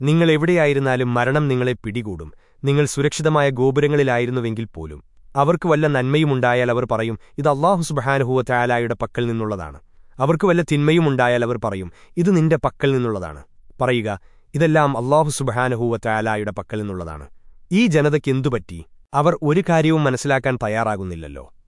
നിങ്ങൾ എവിടെയായിരുന്നാലും മരണം നിങ്ങളെ പിടികൂടും. നിങ്ങൾ സുരക്ഷിതമായ ഗോപുരങ്ങളിലായിരുന്നുവെങ്കിൽ പോലും. അവർക്ക് വല്ല നന്മയുമുണ്ടായാൽ അവർ പറയും ഇത് അള്ളാഹു സുബഹാനുഹൂവ ചായാലായുടെ പക്കൽ നിന്നുള്ളതാണ്. അവർക്ക് വല്ല തിന്മയുമുണ്ടായാൽ അവർ പറയും ഇത് നിന്റെ പക്കൽ നിന്നുള്ളതാണ്. പറയുക ഇതെല്ലാം അള്ളാഹു സുബഹാനുഹൂവ ചായാലായുടെ പക്കൽ നിന്നുള്ളതാണ്. ഈ ജനതയ്ക്കെന്തുപറ്റി അവർ ഒരു കാര്യവും മനസ്സിലാക്കാൻ തയ്യാറാകുന്നില്ലല്ലോ.